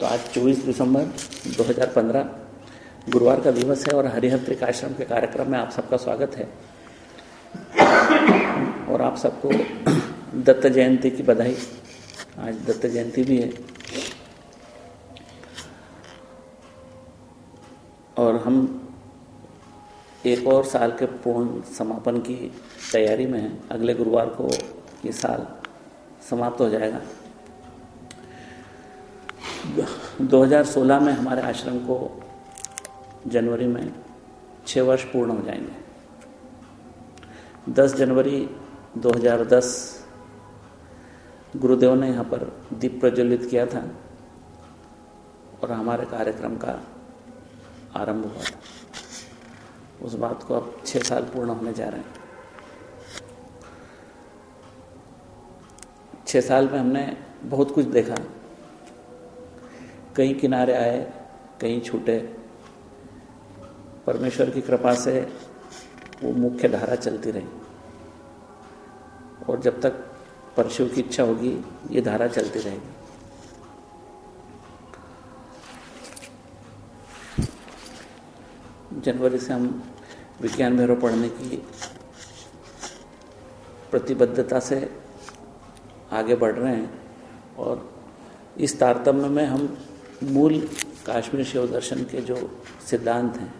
तो आज 24 दिसंबर 2015 गुरुवार का दिवस है और हरिहर त्रिकाश्रम के कार्यक्रम में आप सबका स्वागत है। और आप सबको दत्त जयंती की बधाई। आज दत्त जयंती भी है। और हम एक और साल के पूर्ण समापन की तैयारी में हैं। अगले गुरुवार को ये साल समाप्त हो जाएगा। 2016 में हमारे आश्रम को जनवरी में छः वर्ष पूर्ण हो जाएँगे। 10 जनवरी 2010 गुरुदेव ने यहाँ पर दीप प्रज्वलित किया था और हमारे कार्यक्रम का आरंभ हुआ था। उस बात को अब छः साल पूर्ण होने जा रहे हैं। छः साल में हमने बहुत कुछ देखा। कई किनारे आए, कहीं छूटे। परमेश्वर की कृपा से वो मुख्य धारा चलती रही। और जब तक परशु की इच्छा होगी, ये धारा चलती रहेगी। जनवरी से हम विज्ञान भैरव पढ़ने की प्रतिबद्धता से आगे बढ़ रहे हैं और इस तारतम्य में हम मूल काश्मीर शिव दर्शन के जो सिद्धांत हैं,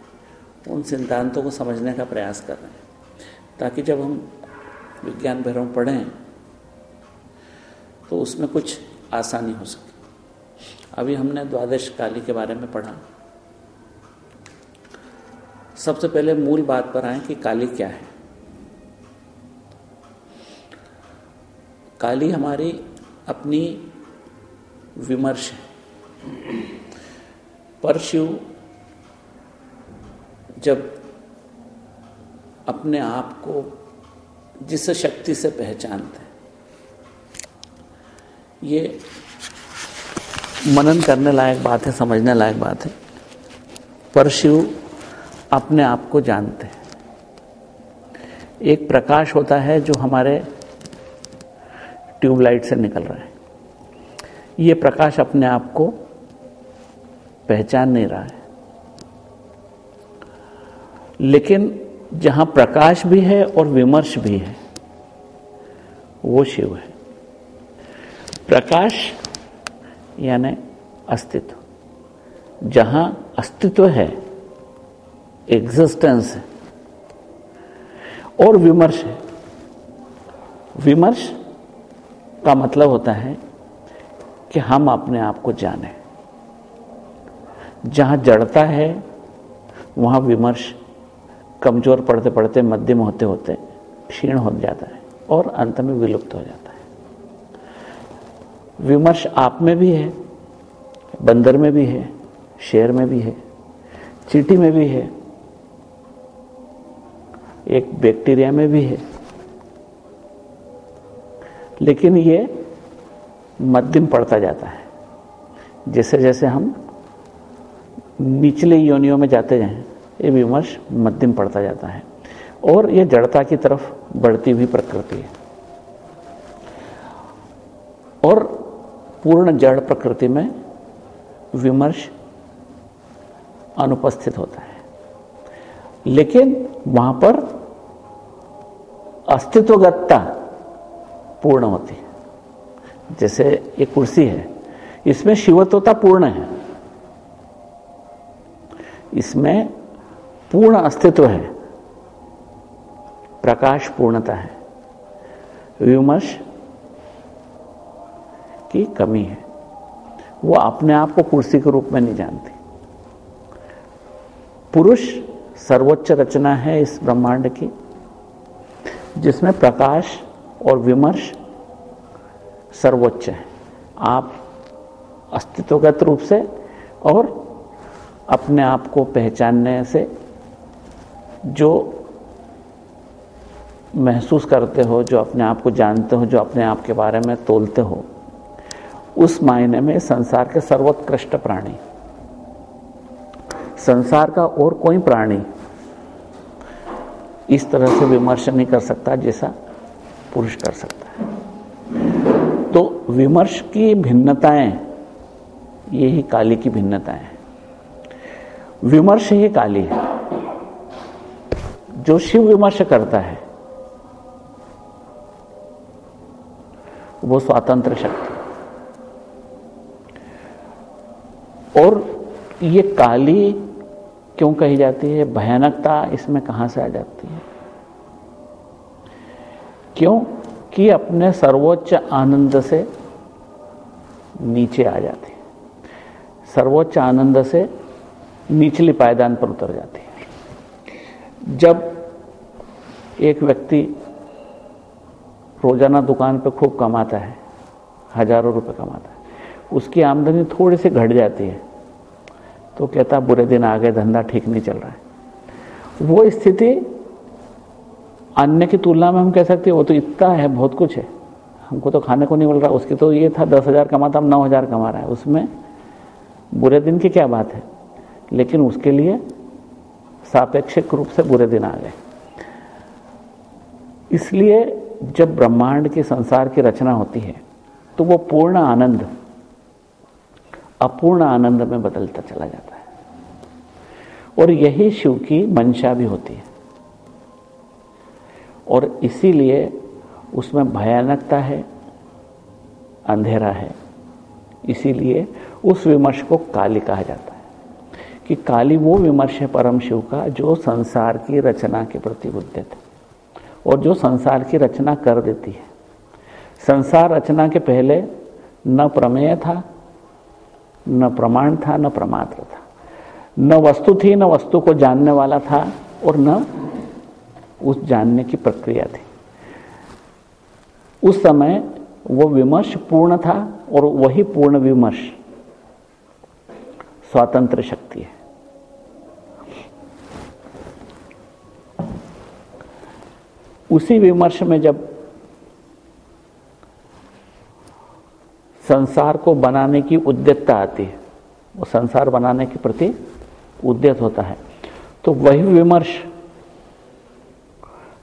उन सिद्धांतों को समझने का प्रयास कर रहे हैं। ताकि जब हम विज्ञान भैरव पढ़ें तो उसमें कुछ आसानी हो सके। अभी हमने द्वादश काली के बारे में पढ़ा। सबसे पहले मूल बात पर आए कि काली क्या है। काली हमारी अपनी विमर्श है। परशु जब अपने आप को जिस शक्ति से पहचानते हैं, ये मनन करने लायक बात है, समझने लायक बात है। परशु अपने आप को जानते हैं। एक प्रकाश होता है जो हमारे ट्यूबलाइट से निकल रहा है। ये प्रकाश अपने आप को पहचान नहीं रहा है। लेकिन जहाँ प्रकाश भी है और विमर्श भी है, वो शिव है। प्रकाश यानी अस्तित्व। जहाँ अस्तित्व है एग्जिस्टेंस है, और विमर्श है। विमर्श का मतलब होता है कि हम अपने आप को जाने। जहाँ जड़ता है, वहाँ विमर्श कमज़ोर पड़ते पड़ते मध्यम होते होते क्षीण हो जाता है और अंत में विलुप्त हो जाता है। विमर्श आप में भी है, बंदर में भी है, शेर में भी है, चीटी में भी है, एक बैक्टीरिया में भी है। लेकिन ये मध्यम पड़ता जाता है। जैसे जैसे हम निचले योनियों में जाते हैं, ये विमर्श मध्यम पड़ता जाता है। और ये जड़ता की तरफ़ बढ़ती हुई प्रकृति है। और पूर्ण जड़ प्रकृति में विमर्श अनुपस्थित होता है। लेकिन वहाँ पर अस्तित्वगतता पूर्ण होती है। जैसे ये कुर्सी है, इसमें शिवत्वता पूर्ण है। इसमें पूर्ण अस्तित्व है। प्रकाश पूर्णता है। विमर्श की कमी है। वो अपने आप को कुर्सी के रूप में नहीं जानती। पुरुष सर्वोच्च रचना है इस ब्रह्मांड की, जिसमें प्रकाश और विमर्श सर्वोच्च है। आप अस्तित्वगत रूप से और अपने आप को पहचानने से जो महसूस करते हो, जो अपने आप को जानते हो, जो अपने आप के बारे में तोलते हो, उस मायने में संसार के सर्वोत्कृष्ट प्राणी। संसार का और कोई प्राणी इस तरह से विमर्श नहीं कर सकता जैसा पुरुष कर सकता है। तो विमर्श की भिन्नताएँ, ये ही काली की भिन्नताएँ है। विमर्श ही काली है। जो शिव विमर्श करता है, वो स्वतंत्र शक्ति। और ये काली क्यों कही जाती है? भयानकता इसमें कहाँ से आ जाती है? क्यों? कि अपने सर्वोच्च आनंद से नीचे आ जाती है। सर्वोच्च आनंद से निचली पायदान पर उतर जाती है। जब एक व्यक्ति रोज़ाना दुकान पर खूब कमाता है, हज़ारों रुपए कमाता है, उसकी आमदनी थोड़ी सी घट जाती है तो कहता बुरे दिन आ गए, धंधा ठीक नहीं चल रहा है। वो स्थिति अन्य की तुलना में हम कह सकते हैं, वो तो इतना है, बहुत कुछ है। हमको तो खाने को नहीं मिल रहा, उसकी तो ये था, दस हज़ार कमाता हम नौ हज़ार कमा रहा है। उसमें बुरे दिन की क्या बात है? लेकिन उसके लिए सापेक्षिक रूप से बुरे दिन आ गए। इसलिए जब ब्रह्मांड के संसार की रचना होती है तो वो पूर्ण आनंद, अपूर्ण आनंद में बदलता चला जाता है। और यही शिव की मंशा भी होती है। और इसीलिए उसमें भयानकता है, अंधेरा है। इसीलिए उस विमर्श को काली कहा जाता है। कि काली वो विमर्श है परम शिव का, जो संसार की रचना के प्रति उद्यत है। और जो संसार की रचना कर देती है। संसार रचना के पहले न प्रमेय था, न प्रमाण था, न प्रमात्र था। न वस्तु थी, न वस्तु को जानने वाला था और न उस जानने की प्रक्रिया थी। उस समय वो विमर्श पूर्ण था और वही पूर्ण विमर्श, स्वतंत्र शक्ति है। उसी विमर्श में जब संसार को बनाने की उद्यतता आती है, वो संसार बनाने के प्रति उद्यत होता है तो वही विमर्श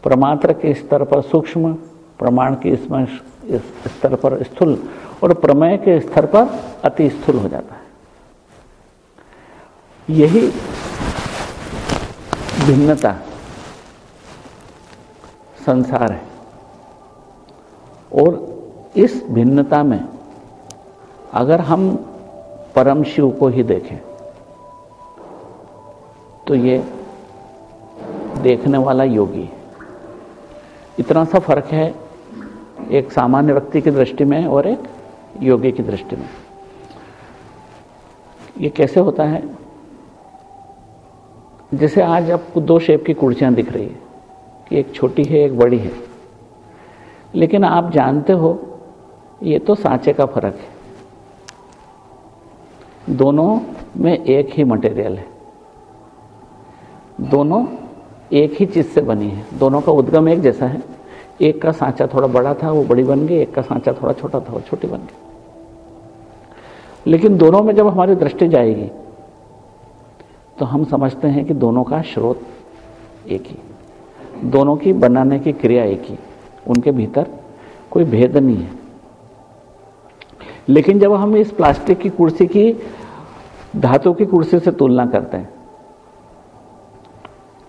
प्रमात्र के स्तर पर सूक्ष्म, प्रमाण के स्तर पर स्थूल और प्रमेय के स्तर पर अति स्थूल हो जाता है। यही भिन्नता संसार है। और इस भिन्नता में अगर हम परम शिव को ही देखें तो ये देखने वाला योगी है। इतना सा फ़र्क है एक सामान्य व्यक्ति की दृष्टि में और एक योगी की दृष्टि में। ये कैसे होता है? जैसे आज आपको दो शेप की कुर्सियाँ दिख रही है। कि एक छोटी है, एक बड़ी है। लेकिन आप जानते हो, ये तो सांचे का फ़र्क है। दोनों में एक ही मटेरियल है। दोनों एक ही चीज़ से बनी है। दोनों का उद्गम एक जैसा है। एक का सांचा थोड़ा बड़ा था, वो बड़ी बन गई, एक का सांचा थोड़ा छोटा था, वो छोटी बन गई। लेकिन दोनों में जब हमारी दृष्टि जाएगी तो हम समझते हैं कि दोनों का स्रोत एक ही। दोनों की बनाने की क्रिया एक ही, उनके भीतर कोई भेद नहीं है। लेकिन जब हम इस प्लास्टिक की कुर्सी की, धातु की कुर्सी से तुलना करते हैं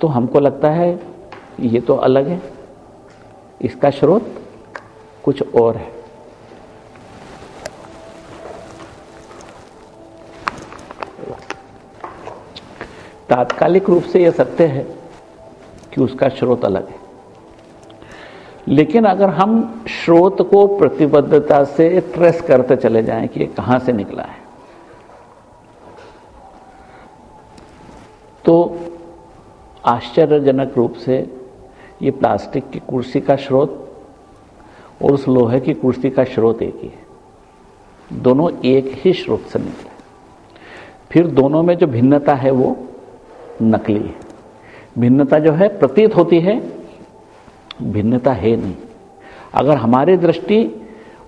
तो हमको लगता है ये तो अलग है, इसका स्रोत कुछ और है। तात्कालिक रूप से यह सत्य है। कि उसका स्रोत अलग है। लेकिन अगर हम स्रोत को प्रतिबद्धता से ट्रेस करते चले जाएँ कि ये कहाँ से निकला है तो आश्चर्यजनक रूप से ये प्लास्टिक की कुर्सी का स्रोत और उस लोहे की कुर्सी का स्रोत एक ही है। दोनों एक ही स्रोत से निकले। फिर दोनों में जो भिन्नता है वो नकली है। भिन्नता जो है, प्रतीत होती है, भिन्नता है नहीं। अगर हमारी दृष्टि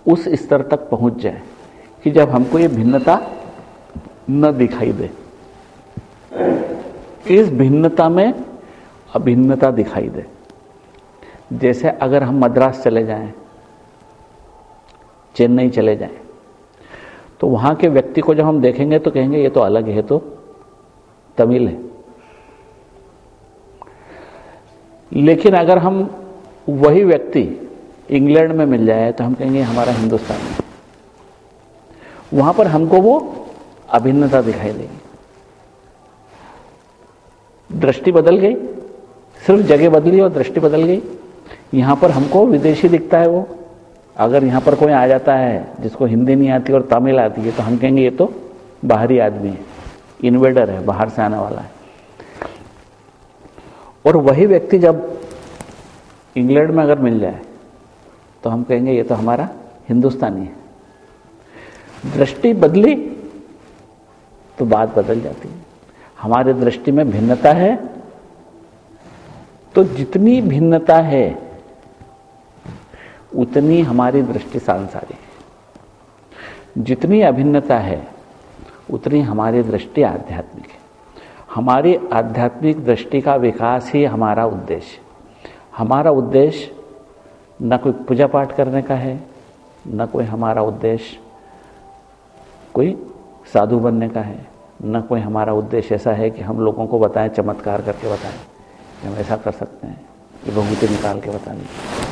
उस स्तर तक पहुँच जाए कि जब हमको ये भिन्नता न दिखाई दे, इस भिन्नता में अभिन्नता दिखाई दे। जैसे अगर हम मद्रास चले जाएँ, चेन्नई चले जाएँ तो वहाँ के व्यक्ति को जब हम देखेंगे तो कहेंगे, ये तो अलग है तो तमिल है। लेकिन अगर हम वही व्यक्ति इंग्लैंड में मिल जाए तो हम कहेंगे, हमारा हिंदुस्तान है। वहाँ पर हमको वो अभिन्नता दिखाई देगी। दृष्टि बदल गई। सिर्फ़ जगह बदली और दृष्टि बदल गई। यहाँ पर हमको विदेशी दिखता है वो। अगर यहाँ पर कोई आ जाता है, जिसको हिंदी नहीं आती और तमिल आती है तो हम कहेंगे, ये तो बाहरी आदमी है। इन्वेडर है, बाहर से आने वाला है। और वही व्यक्ति जब इंग्लैंड में अगर मिल जाए तो हम कहेंगे, ये तो हमारा हिंदुस्तानी है। दृष्टि बदली तो बात बदल जाती है। हमारे दृष्टि में भिन्नता है तो जितनी भिन्नता है, उतनी हमारी दृष्टि सांसारिक है। जितनी अभिन्नता है, उतनी हमारी दृष्टि आध्यात्मिक हमारी आध्यात्मिक दृष्टि का विकास ही हमारा उद्देश्य हमारा उद्देश्य न कोई पूजा पाठ करने का है, न कोई हमारा उद्देश्य कोई साधु बनने का है, न कोई हमारा उद्देश्य ऐसा है कि हम लोगों को बताएँ, चमत्कार करके बताएँ कि हम ऐसा कर सकते हैं कि बहुमती निकाल के बताएँ।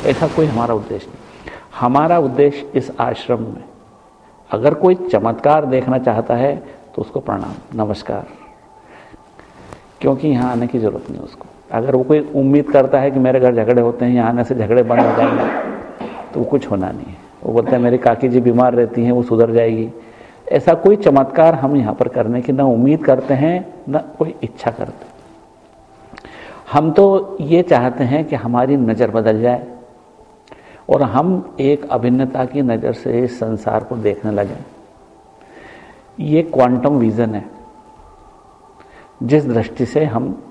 ऐसा कोई हमारा उद्देश्य नहीं। हमारा उद्देश्य इस आश्रम में, अगर कोई चमत्कार देखना चाहता है तो उसको प्रणाम, नमस्कार। क्योंकि यहाँ आने की ज़रूरत नहीं उसको। अगर वो कोई उम्मीद करता है कि मेरे घर झगड़े होते हैं, यहाँ आने से झगड़े बंद हो जाएँगे तो कुछ होना नहीं है। वो बोलते हैं, मेरी काकी जी बीमार रहती हैं, वो सुधर जाएगी। ऐसा कोई चमत्कार हम यहाँ पर करने की ना उम्मीद करते हैं, न कोई इच्छा करते हम तो ये चाहते हैं कि हमारी नज़र बदल जाए और हम एक अभिन्नता की नज़र से इस संसार को देखने लगें। ये क्वांटम विजन है। जिस दृष्टि से हम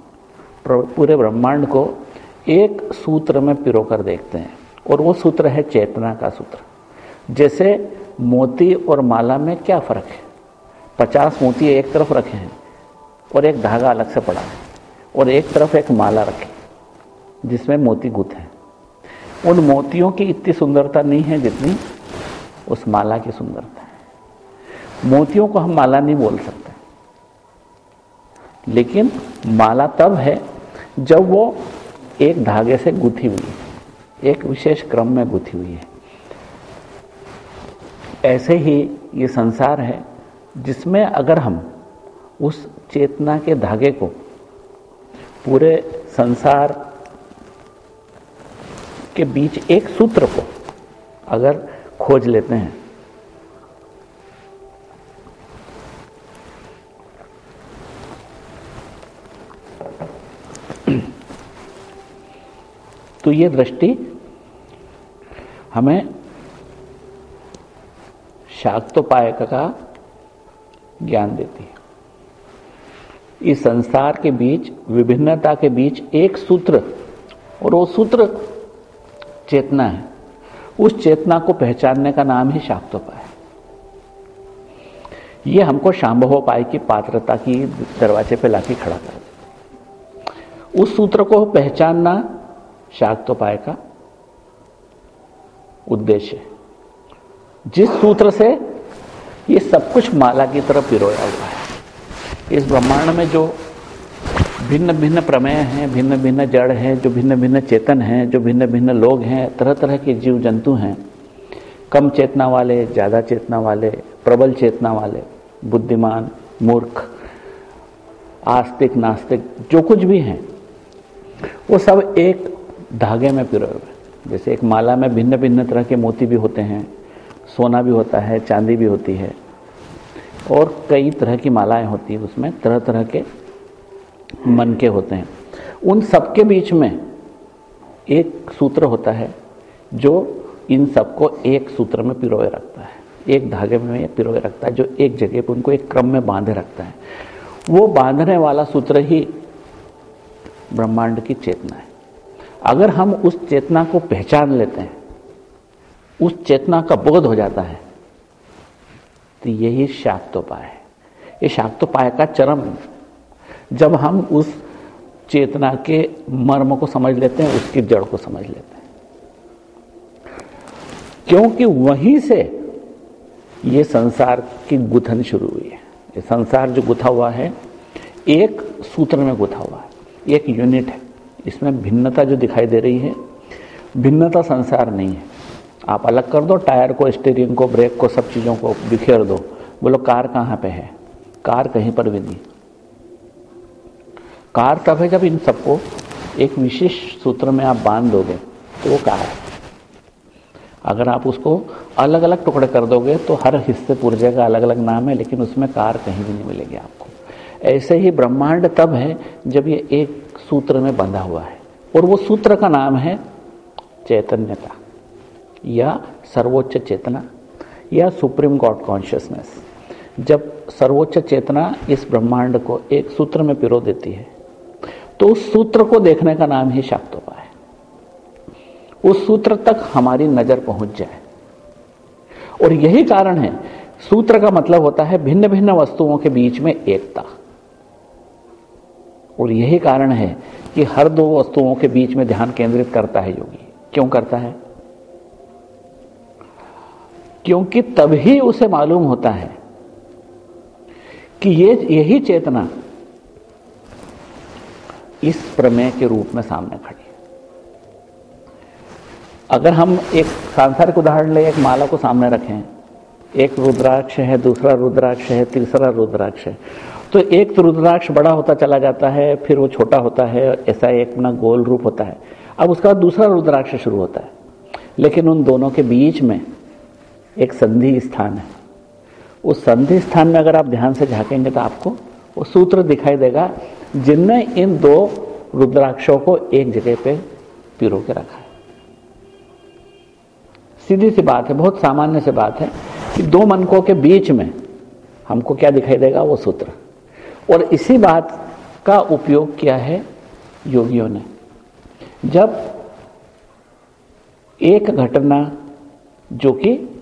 पूरे ब्रह्मांड को एक सूत्र में पिरोकर देखते हैं, और वो सूत्र है चेतना का सूत्र। जैसे मोती और माला में क्या फ़र्क है? पचास मोती एक तरफ़ रखे हैं, और एक धागा अलग से पड़ा है, और एक तरफ़ एक माला रखी, जिसमें मोती गुत है। उन मोतियों की इतनी सुंदरता नहीं है जितनी उस माला की सुंदरता है। मोतियों को हम माला नहीं बोल सकते। लेकिन माला तब है जब वो एक धागे से गुथी हुई है। एक विशेष क्रम में गुथी हुई है। ऐसे ही ये संसार है जिसमें अगर हम उस चेतना के धागे को पूरे संसार के बीच एक सूत्र को अगर खोज लेते हैं तो ये दृष्टि हमें शाक्तोपाय का ज्ञान देती है। इस संसार के बीच, विभिन्नता के बीच एक सूत्र, और वो सूत्र चेतना है। उस चेतना को पहचानने का नाम ही शाक्तोपाय ये हमको शाम्भवोपाय की पात्रता की दरवाजे पे लाके खड़ा कर देते उस सूत्र को पहचानना शाक्तोपाय का उद्देश्य जिस सूत्र से ये सब कुछ माला की तरफ़ पिरोया हुआ है, इस ब्रह्मांड में जो भिन्न भिन्न प्रमेय हैं भिन्न भिन्न जड़ हैं, जो भिन्न भिन्न चेतन हैं, जो भिन्न भिन्न लोग हैं तरह तरह के जीव जंतु हैं, कम चेतना वाले, ज़्यादा चेतना वाले, प्रबल चेतना वाले, बुद्धिमान, मूर्ख, आस्तिक, नास्तिक, जो कुछ भी हैं, वो सब एक धागे में पिरोए हुए जैसे एक माला में भिन्न भिन्न तरह के मोती भी होते हैं, सोना भी होता है, चांदी भी होती है, और कई तरह की मालाएँ होती हैं, उसमें तरह तरह के मन के होते हैं। उन सबके बीच में एक सूत्र होता है, जो इन सबको एक सूत्र में पिरोए रखता है। एक धागे में पिरोए रखता है, जो एक जगह पर उनको एक क्रम में बांधे रखता है। वो बांधने वाला सूत्र ही ब्रह्मांड की चेतना है। अगर हम उस चेतना को पहचान लेते हैं, उस चेतना का बोध हो जाता है तो यही शाक्तोपाय है। ये शाक्तोपाय का चरम जब हम उस चेतना के मर्म को समझ लेते हैं, उसकी जड़ को समझ लेते हैं। क्योंकि वहीं से ये संसार की गुथन शुरू हुई है। ये संसार जो गुथा हुआ है, एक सूत्र में गुथा हुआ है, एक यूनिट है। इसमें भिन्नता जो दिखाई दे रही है, भिन्नता संसार नहीं है। आप अलग कर दो, टायर को स्टीयरिंग को ब्रेक को, सब चीज़ों को बिखेर दो। बोलो, कार कहाँ पे है? कार कहीं पर भी नहीं। कार तब है जब इन सबको एक विशेष सूत्र में आप बाँध दोगे तो वो कार है। अगर आप उसको अलग अलग टुकड़े कर दोगे तो हर हिस्से पुर्जे का अलग अलग नाम है, लेकिन उसमें कार कहीं भी नहीं मिलेगी आपको। ऐसे ही ब्रह्मांड तब है जब ये एक सूत्र में बंधा हुआ है। और वो सूत्र का नाम है चैतन्यता, या सर्वोच्च चेतना, या सुप्रीम गॉड कॉन्शियसनेस। जब सर्वोच्च चेतना इस ब्रह्मांड को एक सूत्र में पिरो देती है तो उस सूत्र को देखने का नाम ही शाक्तोपाय उस सूत्र तक हमारी नज़र पहुँच जाए। और यही कारण है, सूत्र का मतलब होता है भिन्न भिन्न वस्तुओं के बीच में एकता। और यही कारण है कि हर दो वस्तुओं के बीच में ध्यान केंद्रित करता है योगी। क्यों करता है? क्योंकि तभी उसे मालूम होता है कि ये, यही चेतना इस प्रमेय के रूप में सामने खड़ी है। अगर हम एक सांसारिक उदाहरण ले, एक माला को सामने रखें, एक रुद्राक्ष है, दूसरा रुद्राक्ष है, तीसरा रुद्राक्ष है तो एक तो रुद्राक्ष बड़ा होता चला जाता है, फिर वो छोटा होता है, ऐसा एक अपना गोल रूप होता है। अब उसका दूसरा रुद्राक्ष शुरू होता है। लेकिन उन दोनों के बीच में एक संधि स्थान है। उस संधि स्थान में अगर आप ध्यान से झांकेंगे तो आपको वो सूत्र दिखाई देगा, जिनने इन दो रुद्राक्षों को एक जगह पे पिरो के रखा है। सीधी सी बात है, बहुत सामान्य सी बात है कि दो मनकों के बीच में हमको क्या दिखाई देगा? वो सूत्र। और इसी बात का उपयोग किया है योगियों ने। जब एक घटना जो कि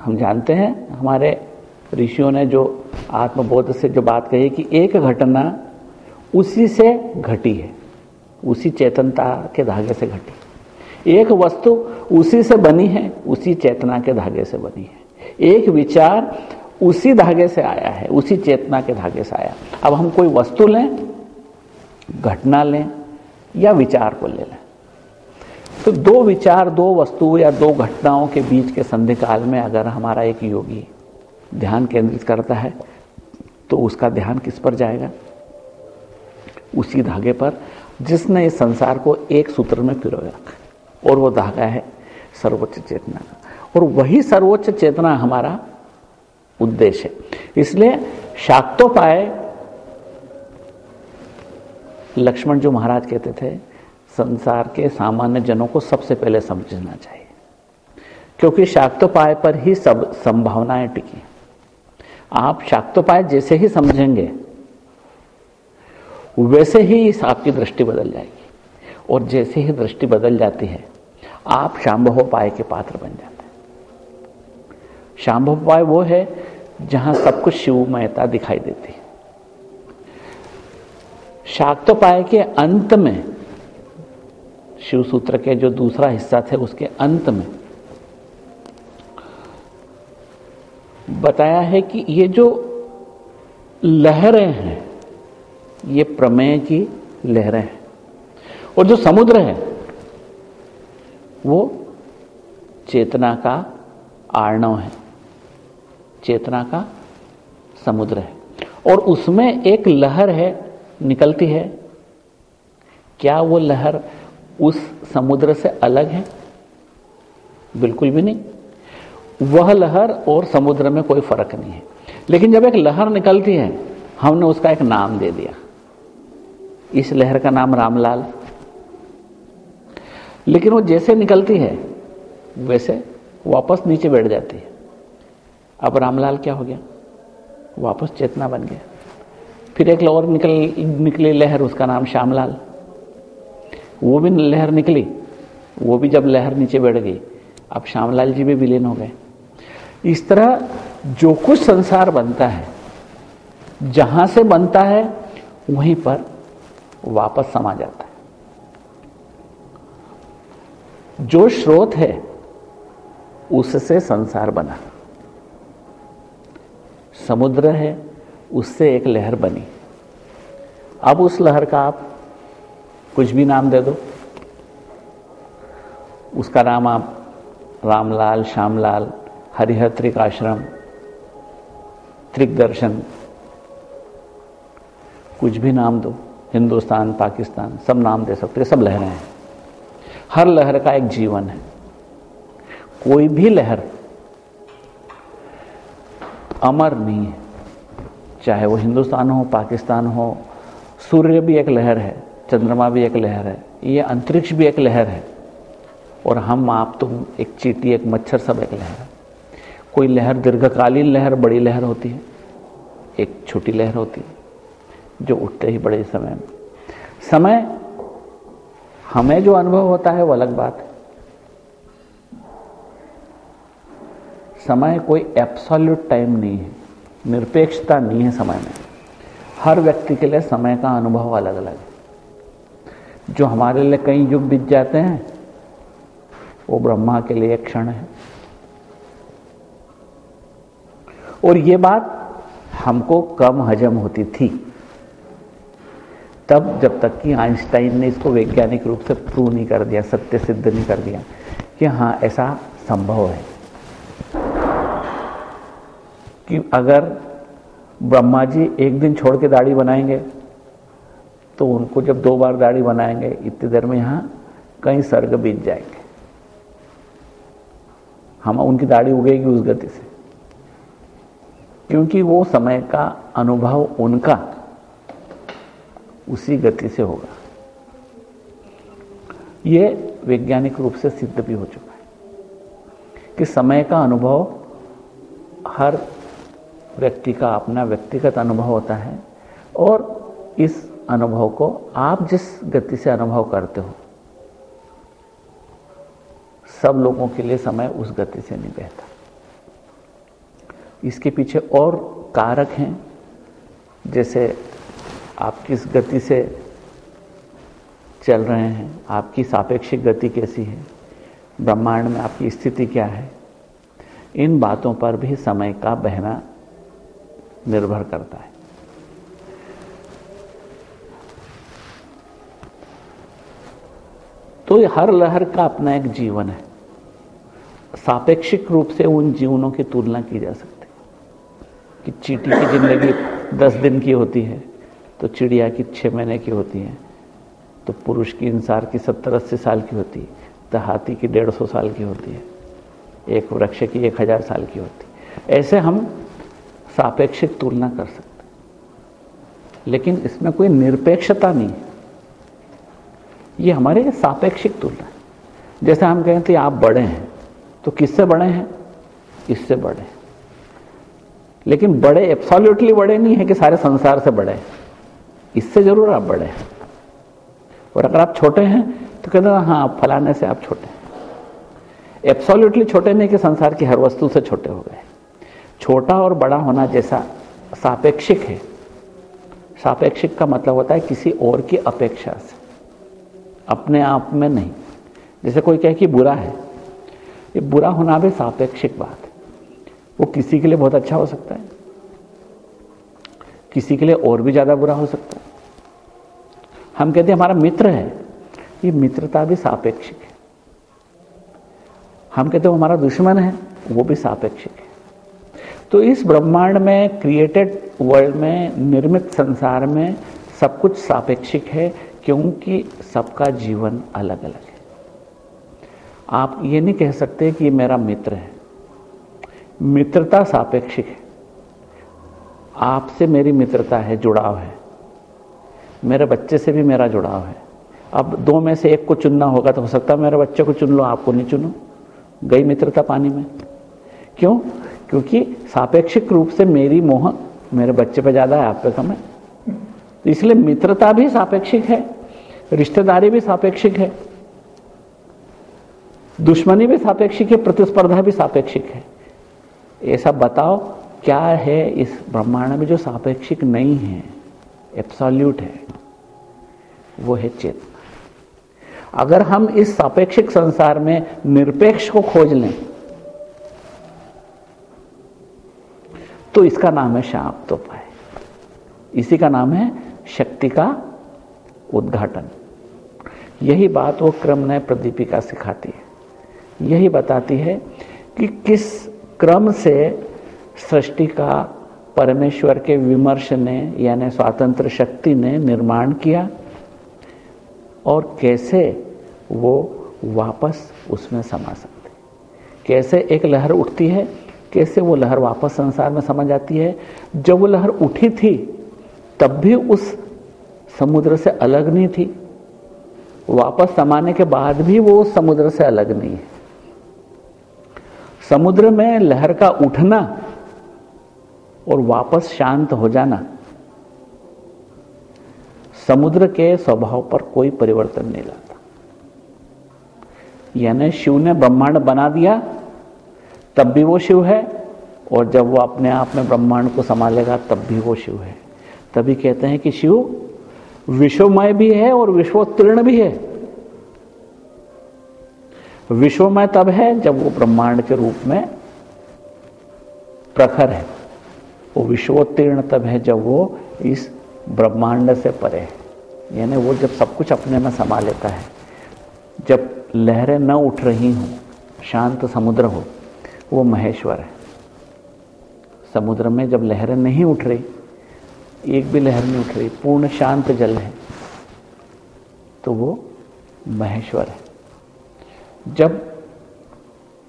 हम जानते हैं, हमारे ऋषियों ने जो आत्मबोध से जो बात कही कि एक घटना उसी से घटी है, उसी चेतनता के धागे से घटी। एक वस्तु उसी से बनी है, उसी चेतना के धागे से बनी है। एक विचार उसी धागे से आया है, उसी चेतना के धागे से आया अब हम कोई वस्तु लें, घटना लें, या विचार को ले लें। तो दो विचार, दो वस्तु या दो घटनाओं के बीच के संधि काल में अगर हमारा एक योगी ध्यान केंद्रित करता है तो उसका ध्यान किस पर जाएगा? उसी धागे पर, जिसने इस संसार को एक सूत्र में पिरोया और वो धागा है सर्वोच्च चेतना का। और वही सर्वोच्च चेतना हमारा उद्देश्य इसलिए शाक्तोपाय, लक्ष्मण जो महाराज कहते थे, संसार के सामान्य जनों को सबसे पहले समझना चाहिए। क्योंकि शाक्तोपाय पर ही सब संभावनाएँ टिकी। आप शाक्तोपाय जैसे ही समझेंगे, वैसे ही आपकी दृष्टि बदल जाएगी। और जैसे ही दृष्टि बदल जाती है, आप शाम्भोपाय के पात्र बन जाते हैं शाम्भोपाय वो है जहाँ सब कुछ शिवमयता दिखाई देती शाक्तोपाय के अंत में, शिव सूत्र के जो दूसरा हिस्सा थे उसके अंत में, बताया है कि ये जो लहरें हैं, ये प्रमेय की लहरें हैं। और जो समुद्र है, वो चेतना का आर्णव है। चेतना का समुद्र है। और उसमें एक लहर है, निकलती है। क्या वो लहर उस समुद्र से अलग है? बिल्कुल भी नहीं। वह लहर और समुद्र में कोई फ़र्क नहीं है। लेकिन जब एक लहर निकलती है, हमने उसका एक नाम दे दिया। इस लहर का नाम रामलाल। लेकिन वो जैसे निकलती है, वैसे वापस नीचे बैठ जाती है। अब रामलाल क्या हो गया? वापस चेतना बन गया। फिर एक और निकल, निकली लहर, उसका नाम श्यामलाल। वो भी लहर निकली, वो भी जब लहर नीचे बैठ गई, अब श्यामलाल जी भी विलीन हो गए। इस तरह जो कुछ संसार बनता है, जहाँ से बनता है, वहीं पर वापस समा जाता है। जो स्रोत है, उससे संसार बना। समुद्र है, उससे एक लहर बनी। अब उस लहर का आप कुछ भी नाम दे दो। उसका नाम आप रामलाल, श्यामलाल हरिहर त्रिकाश्रम त्रिक दर्शन, कुछ भी नाम दो। हिंदुस्तान, पाकिस्तान, सब नाम दे सकते सब लहरें हैं। हर लहर का एक जीवन है। कोई भी लहर अमर नहीं है। चाहे वो हिंदुस्तान हो, पाकिस्तान हो, सूर्य भी एक लहर है, चंद्रमा भी एक लहर है, ये अंतरिक्ष भी एक लहर है। और हम, आप, तुम, एक चीटी, एक मच्छर सब एक लहर है। कोई लहर दीर्घकालीन लहर, बड़ी लहर होती है, एक छोटी लहर होती है, जो उठते ही बड़े समय में। समय, हमें जो अनुभव होता है वो अलग बात है। समय कोई एब्सोल्यूट टाइम नहीं है। निरपेक्षता नहीं है समय में। हर व्यक्ति के लिए समय का अनुभव अलग अलग है। जो हमारे लिए कई युग बीत जाते हैं, वो ब्रह्मा के लिए एक क्षण है। और ये बात हमको कम हजम होती थी। तब जब तक कि आइंस्टाइन ने इसको वैज्ञानिक रूप से प्रूव नहीं कर दिया, सत्य सिद्ध नहीं कर दिया कि हाँ ऐसा संभव है। कि अगर ब्रह्मा जी एक दिन छोड़ के दाढ़ी बनाएँगे तो उनको जब दो बार दाढ़ी बनाएँगे, इतनी देर में यहाँ कई सर्ग बीत जाएँगे। हम उनकी दाढ़ी उगेगी उस गति से। क्योंकि वो समय का अनुभव उनका उसी गति से होगा। ये वैज्ञानिक रूप से सिद्ध भी हो चुका है कि समय का अनुभव हर व्यक्ति का अपना व्यक्तिगत अनुभव होता है और इस अनुभव को आप जिस गति से अनुभव करते हो, सब लोगों के लिए समय उस गति से नहीं बहता। इसके पीछे और कारक हैं, जैसे आप किस गति से चल रहे हैं, आपकी सापेक्षिक गति कैसी है, ब्रह्मांड में आपकी स्थिति क्या है, इन बातों पर भी समय का बहना निर्भर करता है। तो हर लहर का अपना एक जीवन है। सापेक्षिक रूप से उन जीवनों की तुलना की जा सकती है। कि चीटी की ज़िंदगी दस दिन की होती है तो चिड़िया की छह महीने की होती है तो पुरुष की इंसार की सत्तर अस्सी साल की होती है तो हाथी की डेढ़ सौ साल की होती है, एक वृक्ष की एक हज़ार साल की होती है। ऐसे हम सापेक्षिक तुलना कर सकते लेकिन इसमें कोई निरपेक्षता नहीं है। ये हमारे सापेक्षिक तुलना है। जैसे हम कहते हैं आप बड़े हैं तो किससे बड़े हैं? इससे बड़े हैं। लेकिन बड़े एब्सोल्युटली बड़े नहीं है कि सारे संसार से बड़े हैं। इससे ज़रूर आप बड़े हैं। और अगर आप छोटे हैं तो कहते हैं हाँ फलाने से आप छोटे हैं। एब्सोल्युटली छोटे नहीं कि संसार की हर वस्तु से छोटे हो गए। छोटा और बड़ा होना जैसा सापेक्षिक है। सापेक्षिक का मतलब होता है किसी और की अपेक्षा से। अपने आप में नहीं। जैसे कोई कहे कि बुरा है, ये बुरा होना भी सापेक्षिक बात है। वो किसी के लिए बहुत अच्छा हो सकता है। किसी के लिए और भी ज़्यादा बुरा हो सकता है। हम कहते हैं हमारा मित्र है, ये मित्रता भी सापेक्षिक है। हम कहते हैं हमारा दुश्मन है, वो भी सापेक्षिक है। तो इस ब्रह्मांड में क्रिएटेड वर्ल्ड में, निर्मित संसार में सब कुछ सापेक्षिक है, क्योंकि सबका जीवन अलग अलग है। आप ये नहीं कह सकते कि ये मेरा मित्र है। मित्रता सापेक्षिक है। आपसे मेरी मित्रता है, जुड़ाव है। मेरे बच्चे से भी मेरा जुड़ाव है। अब दो में से एक को चुनना होगा तो हो सकता है मेरे बच्चे को चुन लो, आपको नहीं चुनो। गई मित्रता पानी में। क्यों? क्योंकि सापेक्षिक रूप से मेरी मोह मेरे बच्चे पे ज़्यादा है, आप पे कम है। तो इसलिए मित्रता भी सापेक्षिक है, रिश्तेदारी भी सापेक्षिक है, दुश्मनी भी सापेक्षिक है, प्रतिस्पर्धा भी सापेक्षिक है। ऐसा बताओ, क्या है इस ब्रह्मांड में जो सापेक्षिक नहीं है? एप्सॉल्यूट है। वो है चेतना। अगर हम इस सापेक्षिक संसार में निरपेक्ष को खोज लें तो इसका नाम है शाप तो पाए इसी का नाम है शक्ति का उद्घाटन। यही बात वो क्रम नय प्रदीपिका सिखाती है। यही बताती है कि किस क्रम से सृष्टि का परमेश्वर के विमर्श ने, यानी स्वतंत्र शक्ति ने निर्माण किया और कैसे वो वापस उसमें समा सकते कैसे एक लहर उठती है कैसे वो लहर वापस संसार में समा जाती है? जब वो लहर उठी थी, तब भी उस समुद्र से अलग नहीं थी। वापस समाने के बाद भी वो समुद्र से अलग नहीं है। समुद्र में लहर का उठना और वापस शांत हो जाना, समुद्र के स्वभाव पर कोई परिवर्तन नहीं लाता। यानी शिव ने ब्रह्मांड बना दिया तब भी वो शिव है, और जब वो अपने आप में ब्रह्मांड को संभालेगा, तब भी वो शिव है। तभी कहते हैं कि शिव, विश्वमय भी है और विश्वोत्तीर्ण भी है। विश्वमय तब है जब वो ब्रह्मांड के रूप में प्रखर है। वो विश्वोत्तीर्ण तब है जब वो इस ब्रह्मांड से परे है। यानी वो जब सब कुछ अपने में समा लेता है, जब लहरें न उठ रही हों, शांत समुद्र हो वो महेश्वर है। समुद्र में जब लहरें नहीं उठ रही, एक भी लहर नहीं उठ रही, पूर्ण शांत जल है तो वो महेश्वर है। जब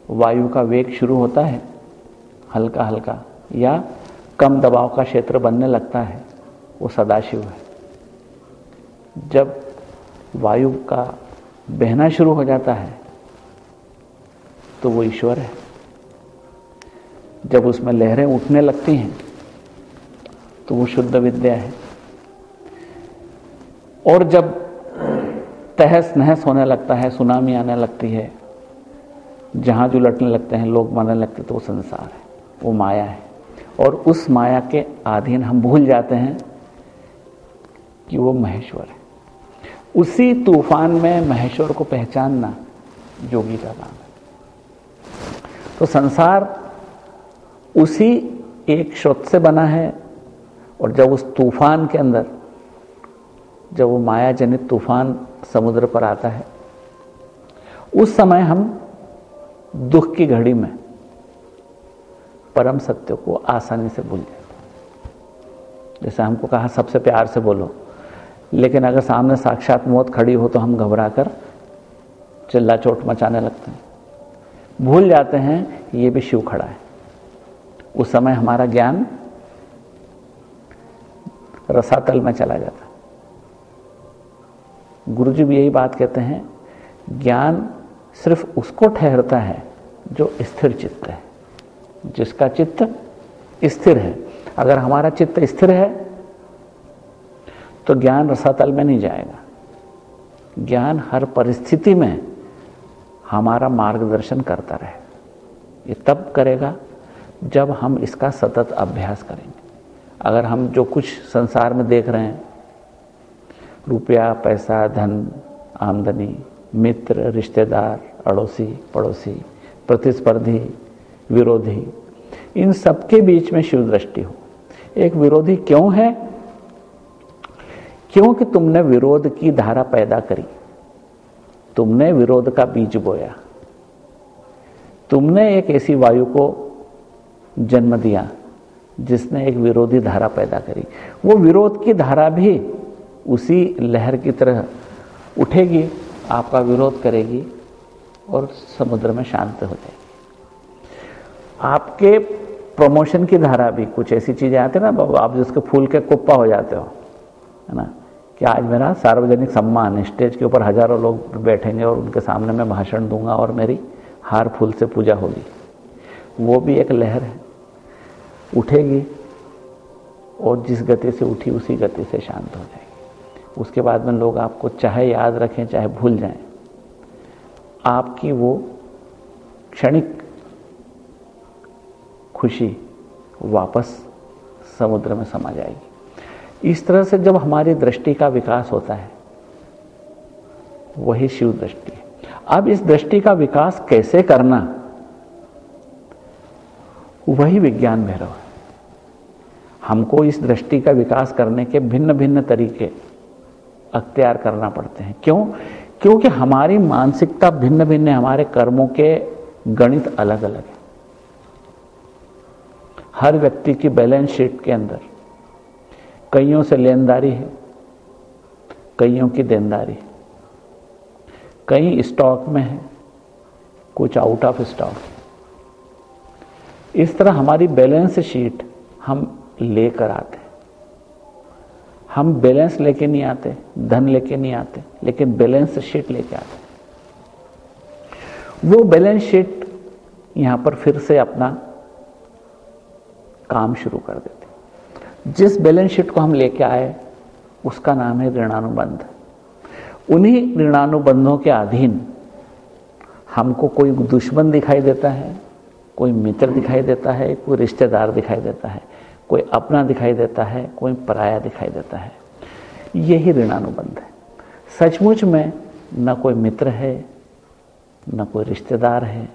वायु का वेग शुरू होता है हल्का हल्का या कम दबाव का क्षेत्र बनने लगता है, वो सदाशिव है। जब वायु का बहना शुरू हो जाता है तो वो ईश्वर है। जब उसमें लहरें उठने लगती हैं तो वो शुद्ध विद्या है। और जब तहस नहस होने लगता है, सुनामी आने लगती है जहाज़ उलटने लगते हैं, लोग मरने लगते तो वो संसार है, वो माया है। और उस माया के अधीन हम भूल जाते हैं कि वो महेश्वर है। उसी तूफ़ान में महेश्वर को पहचानना योगी का काम है। तो संसार उसी एक श्रोत से बना है और जब उस तूफ़ान के अंदर, जब वो माया जनित तूफ़ान समुद्र पर आता है, उस समय हम दुख की घड़ी में परम सत्य को आसानी से भूल जाते जैसे हमको कहा, सबसे प्यार से बोलो, लेकिन अगर सामने साक्षात मौत खड़ी हो तो हम घबरा कर चिल्ला चोट मचाने लगते हैं। भूल जाते हैं, ये भी शिव खड़ा है। उस समय हमारा ज्ञान रसातल में चला जाता। गुरु जी भी यही बात कहते हैं, ज्ञान सिर्फ़ उसको ठहरता है जो स्थिर चित्त है, जिसका चित्त स्थिर है। अगर हमारा चित्त स्थिर है तो ज्ञान रसातल में नहीं जाएगा। ज्ञान हर परिस्थिति में हमारा मार्गदर्शन करता रहे। ये तब करेगा जब हम इसका सतत अभ्यास करेंगे। अगर हम जो कुछ संसार में देख रहे हैं, रुपया, पैसा, धन, आमदनी, मित्र, रिश्तेदार, अड़ोसी, पड़ोसी, प्रतिस्पर्धी, विरोधी, इन सबके बीच में शिव दृष्टि हो। एक विरोधी क्यों है? क्योंकि तुमने विरोध की धारा पैदा करी। तुमने विरोध का बीज बोया। तुमने एक ऐसी वायु को जन्म दिया, जिसने एक विरोधी धारा पैदा करी। वो विरोध की धारा भी उसी लहर की तरह उठेगी, आपका विरोध करेगी और समुद्र में शांत हो जाएगी। आपके प्रमोशन की धारा भी कुछ ऐसी चीज़ें आती है ना आप जिसके फूल के कुप्पा हो जाते हो, है ना? कि आज मेरा सार्वजनिक सम्मान स्टेज के ऊपर हज़ारों लोग बैठेंगे और उनके सामने मैं भाषण दूँगा और मेरी हार फूल से पूजा होगी। वो भी एक लहर है। उठेगी और जिस गति से उठी, उसी गति से शांत हो जाएगी। उसके बाद में लोग आपको चाहे याद रखें, चाहे भूल जाएँ, आपकी वो क्षणिक खुशी वापस समुद्र में समा जाएगी। इस तरह से जब हमारी दृष्टि का विकास होता है, वही शिव दृष्टि। अब इस दृष्टि का विकास कैसे करना, वही विज्ञान भैरव है। हमको इस दृष्टि का विकास करने के भिन्न भिन्न तरीके अख्तियार करना पड़ते हैं। क्यों? क्योंकि हमारी मानसिकता भिन्न भिन्न हमारे कर्मों के गणित अलग अलग है। हर व्यक्ति की बैलेंस शीट के अंदर कईयों से लेनदारी है, कईयों की देनदारी कई स्टॉक में है, कुछ आउट ऑफ़ स्टॉक। इस तरह हमारी बैलेंस शीट हम लेकर आते हम बैलेंस लेके नहीं आते, धन लेके नहीं आते, लेकिन बैलेंस शीट लेके आते वो बैलेंस शीट यहाँ पर फिर से अपना काम शुरू कर देते जिस बैलेंस शीट को हम लेके आए, उसका नाम है ऋणानुबंध। उन्हीं ऋणानुबंधों के अधीन हमको कोई दुश्मन दिखाई देता है, कोई मित्र दिखाई देता है, कोई रिश्तेदार दिखाई देता है। कोई अपना दिखाई देता है, कोई पराया दिखाई देता है। यही ऋणानुबंध है। सचमुच में न कोई मित्र है, न कोई रिश्तेदार है,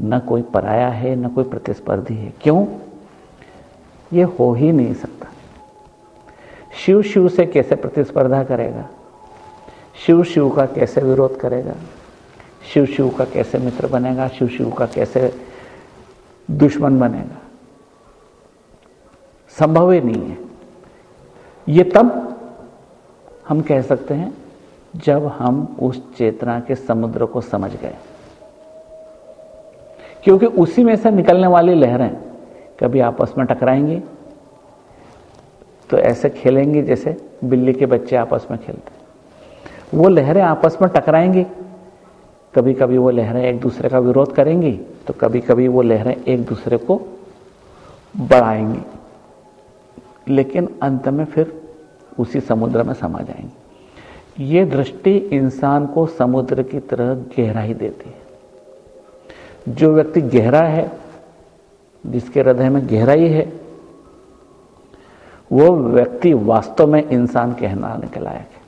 न कोई पराया है, न कोई प्रतिस्पर्धी है। क्यों? ये हो ही नहीं सकता। शिव शिव से कैसे प्रतिस्पर्धा करेगा? शिव शिव का कैसे विरोध करेगा? शिव शिव का कैसे मित्र बनेगा? शिव शिव का कैसे दुश्मन बनेगा? संभव ही नहीं है। ये तब हम कह सकते हैं जब हम उस चेतना के समुद्र को समझ गए। क्योंकि उसी में से निकलने वाली लहरें कभी आपस में टकराएँगी तो ऐसे खेलेंगे जैसे बिल्ली के बच्चे आपस में खेलते वो लहरें आपस में टकराएँगी कभी कभी वो लहरें एक दूसरे का विरोध करेंगी तो कभी कभी वो लहरें एक दूसरे को बढ़ाएँगी। लेकिन अंत में फिर उसी समुद्र में समा जाएँगे। ये दृष्टि इंसान को समुद्र की तरह गहराई देती है। जो व्यक्ति गहरा है, जिसके हृदय में गहराई है, वो व्यक्ति वास्तव में इंसान कहनाने के लायक है।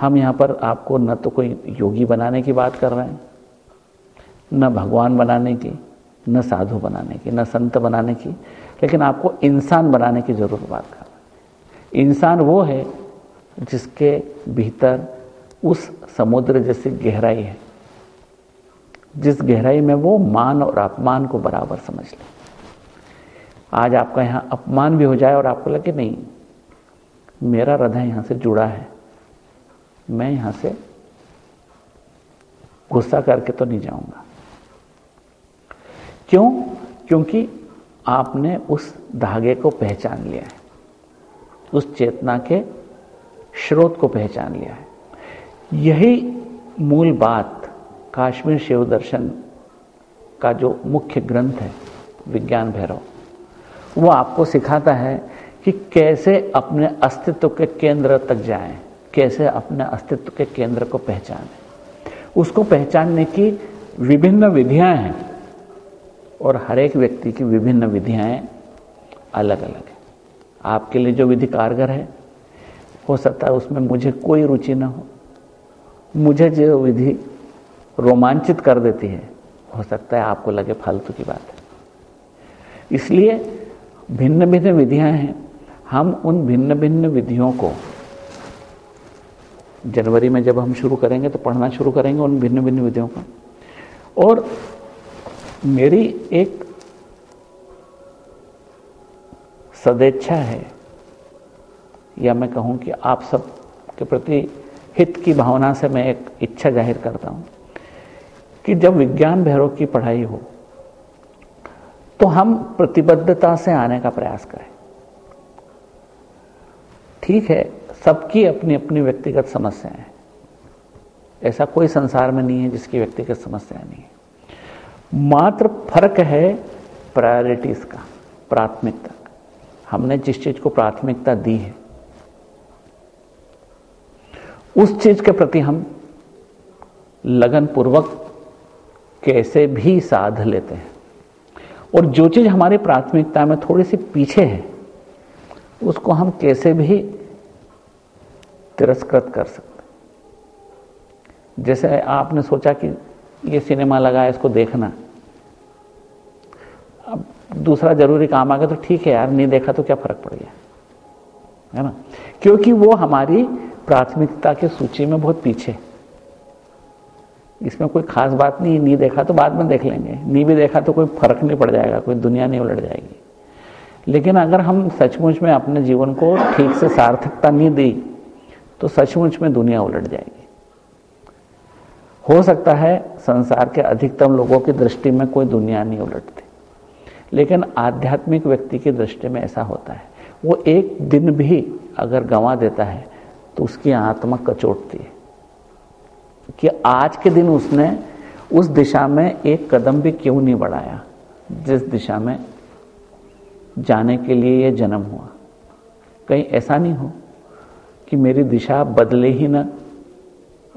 हम यहाँ पर आपको न तो कोई योगी बनाने की बात कर रहे हैं, न भगवान बनाने की, न साधु बनाने की, न संत बनाने की लेकिन आपको इंसान बनाने की ज़रूरत बात कर इंसान वो है जिसके भीतर उस समुद्र जैसी गहराई है, जिस गहराई में वो मान और अपमान को बराबर समझ ले। आज आपका यहाँ अपमान भी हो जाए और आपको लगे, नहीं, मेरा हृदय यहाँ से जुड़ा है। मैं यहाँ से गुस्सा करके तो नहीं जाऊँगा। क्यों? क्योंकि आपने उस धागे को पहचान लिया है। उस चेतना के स्रोत को पहचान लिया है। यही मूल बात काश्मीर शिव दर्शन का जो मुख्य ग्रंथ है विज्ञान भैरव वो आपको सिखाता है कि कैसे अपने अस्तित्व के केंद्र तक जाएँ, कैसे अपने अस्तित्व के केंद्र को पहचानें। उसको पहचानने की विभिन्न विधियाँ हैं। और हर एक व्यक्ति की विभिन्न विधियाँ अलग अलग है। आपके लिए जो विधि कारगर है, हो सकता है उसमें मुझे कोई रुचि ना हो। मुझे जो विधि रोमांचित कर देती है, हो सकता है आपको लगे फालतू की बात है। इसलिए भिन्न भिन्न विधियाँ हैं। हम उन भिन्न भिन्न विधियों को जनवरी में जब हम शुरू करेंगे तो पढ़ना शुरू करेंगे उन भिन्न भिन्न विधियों का। और मेरी एक सदेच्छा है, या मैं कहूँ कि आप सब के प्रति हित की भावना से मैं एक इच्छा ज़ाहिर करता हूँ कि जब विज्ञान भैरव की पढ़ाई हो तो हम प्रतिबद्धता से आने का प्रयास करें। ठीक है, सबकी अपनी अपनी व्यक्तिगत समस्याएँ हैं। ऐसा कोई संसार में नहीं है जिसकी व्यक्तिगत समस्याएँ नहीं है। मात्र फ़र्क है प्रायोरिटीज का, प्राथमिकता। हमने जिस चीज़ को प्राथमिकता दी है, उस चीज़ के प्रति हम लगन पूर्वक कैसे भी साध लेते हैं। और जो चीज़ हमारी प्राथमिकता में थोड़ी सी पीछे है, उसको हम कैसे भी तिरस्कृत कर सकते जैसे आपने सोचा कि ये सिनेमा लगा है इसको देखना। अब दूसरा ज़रूरी काम आ गया तो ठीक है यार, नहीं देखा तो क्या फ़र्क पड़ गया? है ना? क्योंकि वो हमारी प्राथमिकता के सूची में बहुत पीछे। इसमें कोई खास बात नहीं नहीं देखा तो बाद में देख लेंगे। नहीं भी देखा तो कोई फ़र्क नहीं पड़ जाएगा, कोई दुनिया नहीं उलट जाएगी। लेकिन अगर हम सचमुच में अपने जीवन को ठीक से सार्थकता नहीं दी तो सचमुच में दुनिया उलट जाएगी। हो सकता है संसार के अधिकतम लोगों की दृष्टि में कोई दुनिया नहीं उलटती। लेकिन आध्यात्मिक व्यक्ति की दृष्टि में ऐसा होता है। वो एक दिन भी अगर गंवा देता है तो उसकी आत्मा कचोटती है। कि आज के दिन उसने उस दिशा में एक कदम भी क्यों नहीं बढ़ाया? जिस दिशा में जाने के लिए यह जन्म हुआ। कहीं ऐसा नहीं हो कि मेरी दिशा बदले ही न,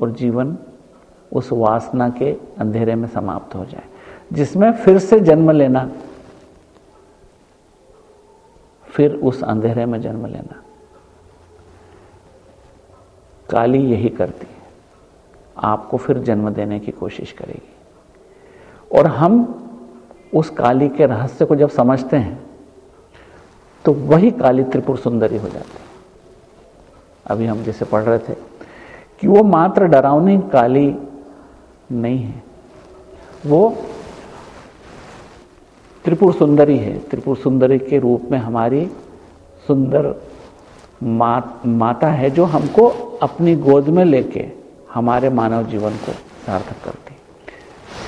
और जीवन उस वासना के अंधेरे में समाप्त हो जाए। जिसमें फिर से जन्म लेना, फिर उस अंधेरे में जन्म लेना। काली यही करती है। आपको फिर जन्म देने की कोशिश करेगी। और हम उस काली के रहस्य को जब समझते हैं तो वही काली त्रिपुर सुंदरी हो जाती है। अभी हम जैसे पढ़ रहे थे कि वो मात्र डरावनी काली नहीं है। वो त्रिपुर सुंदरी है। त्रिपुर सुंदरी के रूप में हमारी सुंदर मा, माता है जो हमको अपनी गोद में लेके हमारे मानव जीवन को सार्थक करती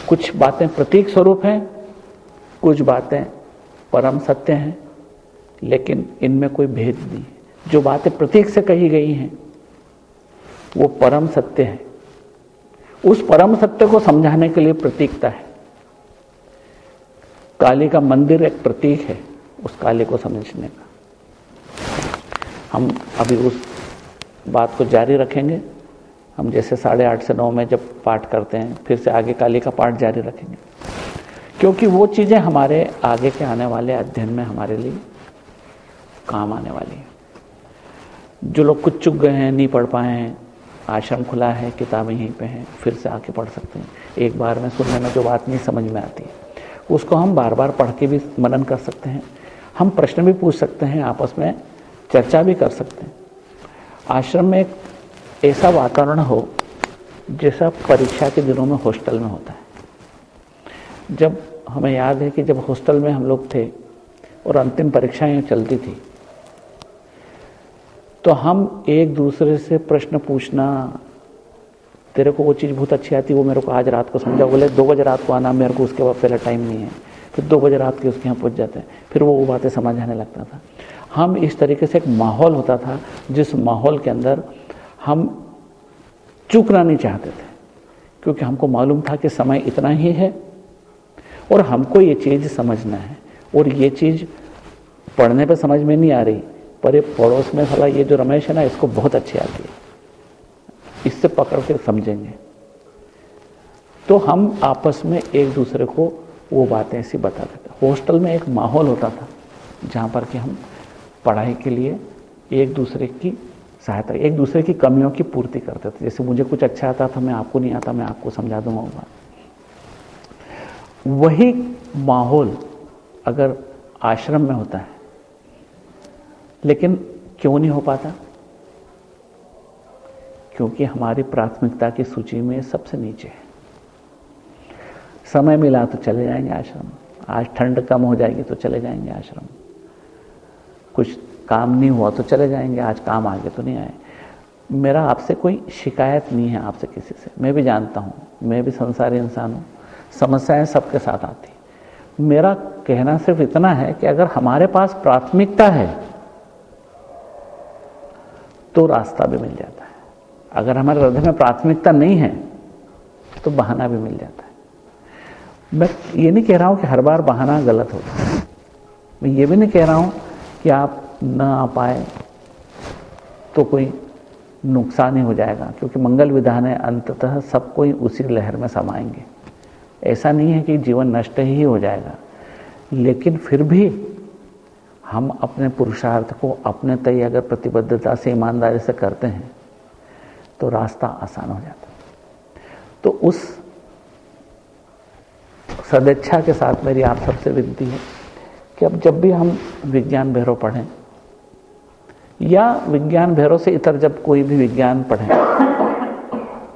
कुछ बातें प्रतीक स्वरूप हैं कुछ बातें परम सत्य हैं लेकिन इनमें कोई भेद नहीं जो बातें प्रतीक से कही गई हैं वो परम सत्य है। उस परम सत्य को समझाने के लिए प्रतीकता है। काली का मंदिर एक प्रतीक है, उस काली को समझने का। हम अभी उस बात को जारी रखेंगे। हम जैसे साढ़े आठ से नौ में जब पाठ करते हैं, फिर से आगे काली का पाठ जारी रखेंगे। क्योंकि वो चीज़ें हमारे आगे के आने वाले अध्ययन में हमारे लिए काम आने वाली है। जो लोग कुछ चुक गए हैं, नहीं पढ़ पाए हैं आश्रम खुला है, किताबें यहीं पे हैं, फिर से आके पढ़ सकते हैं। एक बार में सुनने में जो बात नहीं समझ में आती है, उसको हम बार बार पढ़ के भी मनन कर सकते हैं। हम प्रश्न भी पूछ सकते हैं, आपस में चर्चा भी कर सकते हैं। आश्रम में एक ऐसा वातावरण हो, जैसा परीक्षा के दिनों में हॉस्टल में होता है। जब हमें याद है कि जब हॉस्टल में हम लोग थे और अंतिम परीक्षाएँ चलती थी तो हम एक दूसरे से प्रश्न पूछना, तेरे को वो चीज़ बहुत अच्छी आती, वो मेरे को आज रात को समझा। बोले, दो बजे रात को आना, मेरे को उसके बाद पहले टाइम नहीं है। फिर दो बजे रात के उसके यहाँ पहुँच जाते हैं। फिर वो वो बातें समझ आने लगता था। हम इस तरीके से एक माहौल होता था, जिस माहौल के अंदर हम चूकना नहीं चाहते थे। क्योंकि हमको मालूम था कि समय इतना ही है और हमको ये चीज़ समझना है और ये चीज़ पढ़ने पर समझ में नहीं आ रही। पर ये पड़ोस में साला ये जो रमेश है ना, इसको बहुत अच्छी आती है। इससे पकड़ के समझेंगे। तो हम आपस में एक दूसरे को वो बातें ऐसी बताते थे हॉस्टल में एक माहौल होता था, जहाँ पर कि हम पढ़ाई के लिए एक दूसरे की सहायता, एक दूसरे की कमियों की पूर्ति करते थे। जैसे मुझे कुछ अच्छा आता था, मैं आपको नहीं आता, मैं आपको समझा दूँगा वही माहौल अगर आश्रम में होता है लेकिन क्यों नहीं हो पाता? क्योंकि हमारी प्राथमिकता की सूची में सबसे नीचे है। समय मिला तो चले जाएँगे आश्रम। आज ठंड कम हो जाएगी तो चले जाएँगे आश्रम। कुछ काम नहीं हुआ तो चले जाएँगे, आज काम आगे तो नहीं आए। मेरा आपसे कोई शिकायत नहीं है आपसे किसी से। मैं भी जानता हूँ, मैं भी संसारी इंसान हूँ। समस्याएँ सबके साथ आती। मेरा कहना सिर्फ़ इतना है कि अगर हमारे पास प्राथमिकता है तो रास्ता भी मिल जाता है। अगर हमारे हृदय में प्राथमिकता नहीं है तो बहाना भी मिल जाता है। मैं ये नहीं कह रहा हूँ कि हर बार बहाना गलत होता है। मैं ये भी नहीं कह रहा हूँ कि आप न आ पाए तो कोई नुकसान ही हो जाएगा, क्योंकि मंगल विधान है, अंततः सब कोई उसी लहर में समाएँगे। ऐसा नहीं है कि जीवन नष्ट ही हो जाएगा, लेकिन फिर भी हम अपने पुरुषार्थ को अपने तय अगर प्रतिबद्धता से, ईमानदारी से करते हैं तो रास्ता आसान हो जाता है। तो उस सदिच्छा के साथ मेरी आप सबसे विनती है कि अब जब भी हम विज्ञान भैरव पढ़ें, या विज्ञान भैरव से इतर जब कोई भी विज्ञान पढ़ें,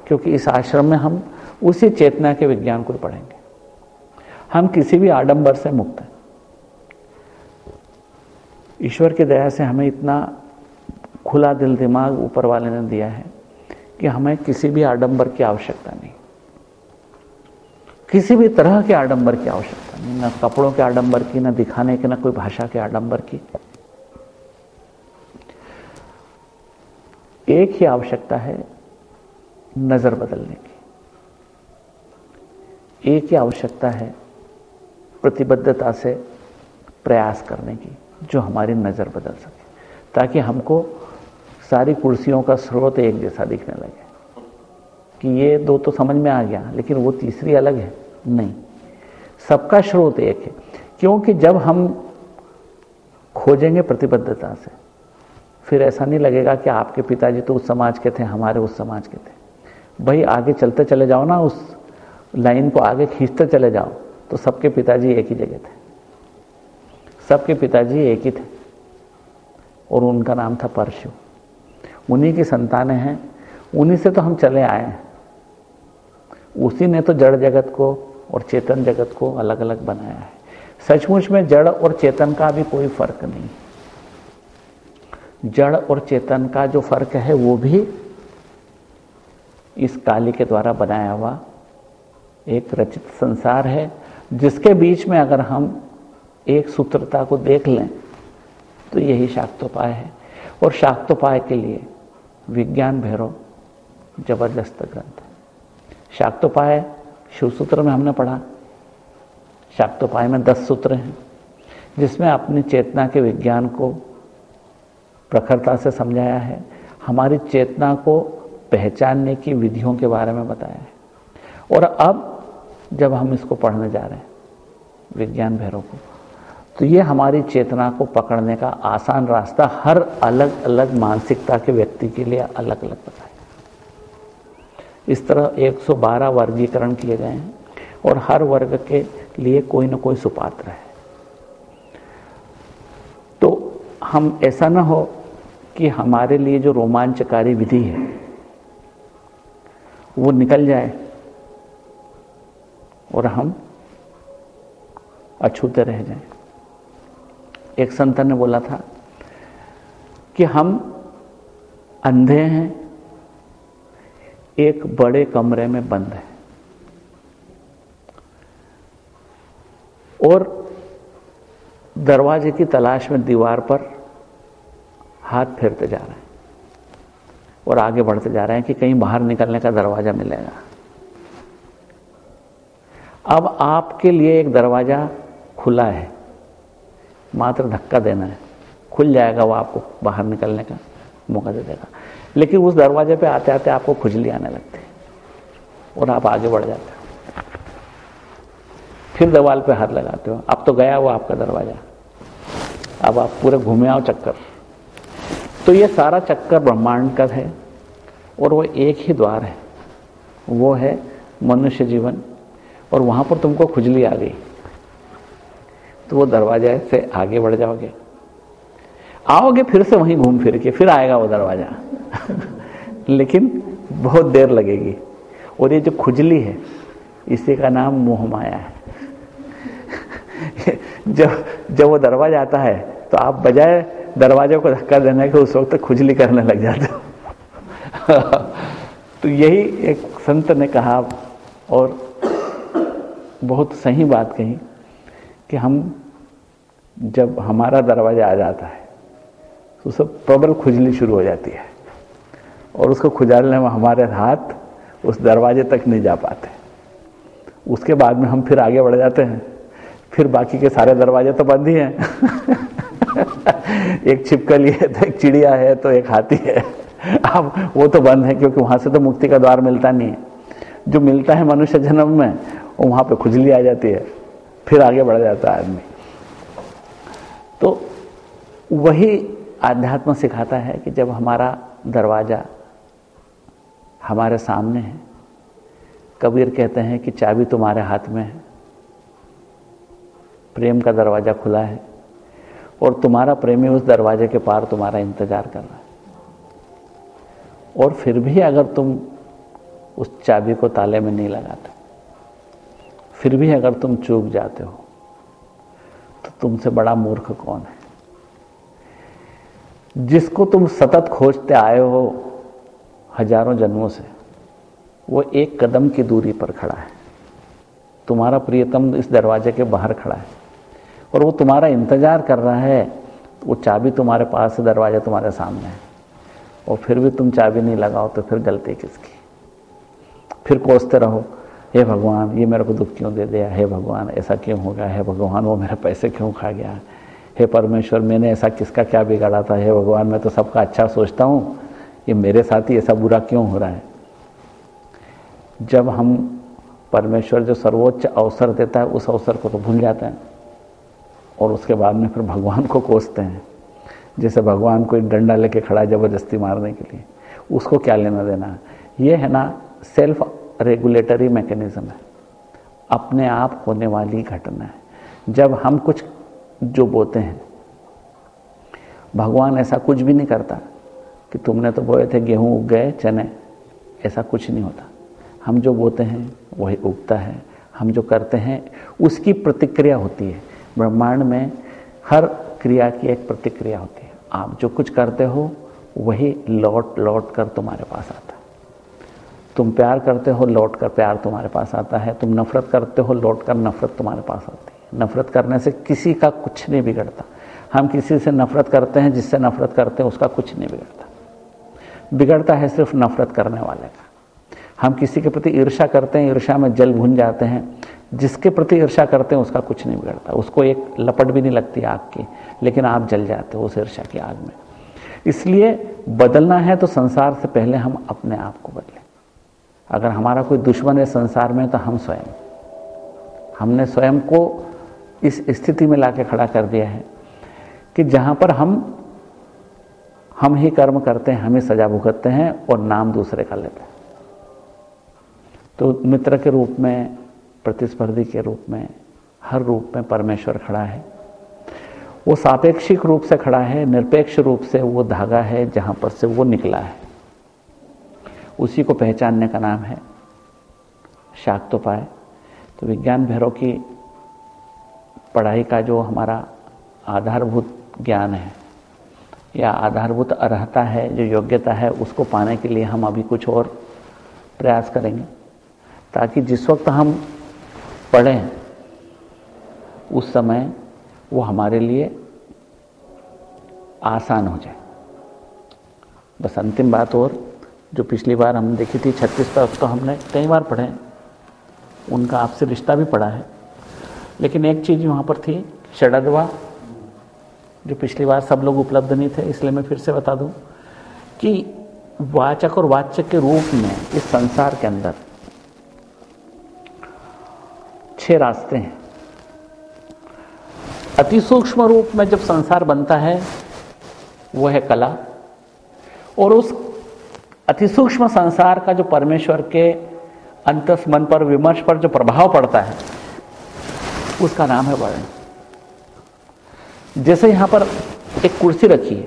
क्योंकि इस आश्रम में हम उसी चेतना के विज्ञान को पढ़ेंगे। हम किसी भी आडंबर से मुक्त हैं। ईश्वर की दया से हमें इतना खुला दिल दिमाग ऊपर वाले ने दिया है कि हमें किसी भी आडंबर की आवश्यकता नहीं। किसी भी तरह के आडंबर की आवश्यकता नहीं। ना कपड़ों के आडंबर की, ना दिखाने की, ना कोई भाषा के आडंबर की। एक ही आवश्यकता है नज़र बदलने की। एक ही आवश्यकता है प्रतिबद्धता से प्रयास करने की। जो हमारी नज़र बदल सके, ताकि हमको सारी कुर्सियों का स्रोत एक जैसा दिखने लगे कि ये दो तो समझ में आ गया, लेकिन वो तीसरी अलग है। नहीं, सबका स्रोत एक है, क्योंकि जब हम खोजेंगे प्रतिबद्धता से, फिर ऐसा नहीं लगेगा कि आपके पिताजी तो उस समाज के थे, हमारे उस समाज के थे। भाई, आगे चलते चले जाओ ना, उस लाइन को आगे खींचते चले जाओ तो सबके पिताजी एक ही जगह थे। सबके पिताजी एक ही थे और उनका नाम था परशु। उन्हीं की संतानें हैं। उन्हीं से तो हम चले आए हैं। उसी ने तो जड़ जगत को और चेतन जगत को अलग अलग बनाया है। सचमुच में जड़ और चेतन का भी कोई फ़र्क नहीं। जड़ और चेतन का जो फ़र्क है, वो भी इस काली के द्वारा बनाया हुआ एक रचित संसार है, जिसके बीच में अगर हम एक सूत्रता को देख लें तो यही शाक्तोपाय है। और शाक्तोपाय के लिए विज्ञान भैरव ज़बरदस्त ग्रंथ है। शाक्तोपाय शिव सूत्र में हमने पढ़ा। शाक्तोपाय में दस सूत्र हैं, जिसमें अपनी चेतना के विज्ञान को प्रखरता से समझाया है। हमारी चेतना को पहचानने की विधियों के बारे में बताया है। और अब जब हम इसको पढ़ने जा रहे हैं, विज्ञान भैरव को तो ये हमारी चेतना को पकड़ने का आसान रास्ता हर अलग अलग मानसिकता के व्यक्ति के लिए अलग अलग बताया। इस तरह 112 वर्गीकरण किए गए हैं और हर वर्ग के लिए कोई ना कोई सुपात्र है। तो हम ऐसा ना हो कि हमारे लिए जो रोमांचकारी विधि है, वो निकल जाए और हम अछूते रह जाएँ। एक संत ने बोला था कि हम अंधे हैं, एक बड़े कमरे में बंद है। और दरवाजे की तलाश में दीवार पर हाथ फेरते जा रहे हैं और आगे बढ़ते जा रहे हैं कि कहीं बाहर निकलने का दरवाज़ा मिलेगा। अब आपके लिए एक दरवाज़ा खुला है। मात्र धक्का देना है। खुल जाएगा वो आपको बाहर निकलने का मौका दे देगा। लेकिन उस दरवाजे पे आते आते आपको खुजली आने लगती है और आप आगे बढ़ जाते हो। फिर दीवाल पे हाथ लगाते हो। अब तो गया वो आपका दरवाज़ा। अब आप पूरे घूमे आओ चक्कर। तो ये सारा चक्कर ब्रह्मांड का है और वो एक ही द्वार है। वो है मनुष्य जीवन और वहाँ पर तुमको खुजली आ गई। तो वो दरवाज़ा से आगे बढ़ जाओगे। आओगे फिर से वहीं घूम फिर के, फिर आएगा वो दरवाज़ा। लेकिन बहुत देर लगेगी। और ये जो खुजली है, इसी का नाम मोह माया है। जब जब वो दरवाज़ा आता है तो आप बजाय दरवाजे को धक्का देने के उस वक्त खुजली करने लग जाते हो। तो यही एक संत ने कहा, और बहुत सही बात कही कि हम जब हमारा दरवाज़ा आ जाता है तो सब प्रबल खुजली शुरू हो जाती है। और उसको खुजालने में हमारे हाथ उस दरवाजे तक नहीं जा पाते। उसके बाद में हम फिर आगे बढ़ जाते हैं। फिर बाकी के सारे दरवाजे तो बंद ही हैं। एक छिपकली है तो एक चिड़िया है तो एक हाथी है। अब वो तो बंद है, क्योंकि वहाँ से तो मुक्ति का द्वार मिलता नहीं है। जो मिलता है मनुष्य जन्म में वहाँ पे खुजली आ जाती है। फिर आगे बढ़ जाता है आदमी। तो वही आध्यात्म सिखाता है कि जब हमारा दरवाज़ा हमारे सामने है, कबीर कहते हैं कि चाबी तुम्हारे हाथ में है, प्रेम का दरवाज़ा खुला है और तुम्हारा प्रेमी उस दरवाजे के पार तुम्हारा इंतज़ार कर रहा है। और फिर भी अगर तुम उस चाबी को ताले में नहीं लगाते, फिर भी अगर तुम चूक जाते हो तो तुमसे बड़ा मूर्ख कौन है? जिसको तुम सतत खोजते आए हो हज़ारों जन्मों से, वो एक कदम की दूरी पर खड़ा है। तुम्हारा प्रियतम इस दरवाजे के बाहर खड़ा है और वो तुम्हारा इंतज़ार कर रहा है। वो चाबी तुम्हारे पास है, दरवाज़ा तुम्हारे सामने है। और फिर भी तुम चाबी नहीं लगाओ तो फिर गलती किसकी? फिर कोसते रहो। हे भगवान, ये मेरे को दुख क्यों दे दिया? हे भगवान, ऐसा क्यों हो गया? हे भगवान, वो मेरे पैसे क्यों खा गया? हे परमेश्वर, मैंने ऐसा किसका क्या बिगाड़ा था? हे भगवान, मैं तो सबका अच्छा सोचता हूँ। ये मेरे साथ ही ऐसा बुरा क्यों हो रहा है? जब हम परमेश्वर जो सर्वोच्च अवसर देता है, उस अवसर को तो भूल जाते हैं। और उसके बाद में फिर भगवान को कोसते हैं। जैसे भगवान कोई डंडा लेके खड़ा है ज़बरदस्ती मारने के लिए। उसको क्या लेना देना? ये है ना सेल्फ रेगुलेटरी मैकेनिज्म है। अपने आप होने वाली घटना है। जब हम कुछ जो बोते हैं, भगवान ऐसा कुछ भी नहीं करता कि तुमने तो बोए थे गेहूँ उग गए, चने, ऐसा कुछ नहीं होता। हम जो बोते हैं, वही उगता है। हम जो करते हैं, उसकी प्रतिक्रिया होती है। ब्रह्मांड में हर क्रिया की एक प्रतिक्रिया होती है। आप जो कुछ करते हो, वही लौट लौट कर तुम्हारे पास आता है। तुम प्यार करते हो, लौट कर प्यार तुम्हारे पास आता है। तुम नफरत करते हो, लौट कर नफरत तुम्हारे पास आती है। नफरत करने से किसी का कुछ नहीं बिगड़ता। हम किसी से नफरत करते हैं, जिससे नफरत करते हैं, उसका कुछ नहीं बिगड़ता। बिगड़ता है सिर्फ़ नफरत करने वाले का। हम किसी के प्रति ईर्षा करते हैं ईर्षा में जल भुन जाते हैं। जिसके प्रति ईर्षा करते हैं, उसका कुछ नहीं बिगड़ता। उसको एक लपट भी नहीं लगती आग की, लेकिन आप जल जाते हो उस ईर्षा की आग में। इसलिए बदलना है तो संसार से पहले हम अपने आप को बदलें। अगर हमारा कोई दुश्मन है संसार में तो हम स्वयं। हमने स्वयं को इस स्थिति में लाके खड़ा कर दिया है कि जहाँ पर हम हम ही कर्म करते हैं, हम ही सजा भुगतते हैं और नाम दूसरे का लेते हैं। तो मित्र के रूप में, प्रतिस्पर्धी के रूप में, हर रूप में परमेश्वर खड़ा है। वो सापेक्षिक रूप से खड़ा है, निरपेक्ष रूप से वो धागा है जहाँ पर से वो निकला है। उसी को पहचानने का नाम है। शाक्तोपाय तो विज्ञान भैरव की पढ़ाई का जो हमारा आधारभूत ज्ञान है, या आधारभूत अर्हता है, जो योग्यता है, उसको पाने के लिए हम अभी कुछ और प्रयास करेंगे। ताकि जिस वक्त हम पढ़ें, उस समय वो हमारे लिए आसान हो जाए। बस अंतिम बात और जो पिछली बार हम देखी थी, छत्तीस तक तो हमने कई बार पढ़े उनका आपसे रिश्ता भी पड़ा है। लेकिन एक चीज़ वहाँ पर थी षडदवा जो पिछली बार सब लोग उपलब्ध नहीं थे, इसलिए मैं फिर से बता दूँ कि वाचक और वाचक के रूप में इस संसार के अंदर छह रास्ते हैं। अति सूक्ष्म रूप में जब संसार बनता है, वो है कला, और उस अति सूक्ष्म संसार का जो परमेश्वर के अंतस मन पर, विमर्श पर जो प्रभाव पड़ता है, उसका नाम है वर्ण। जैसे यहाँ पर एक कुर्सी रखी है,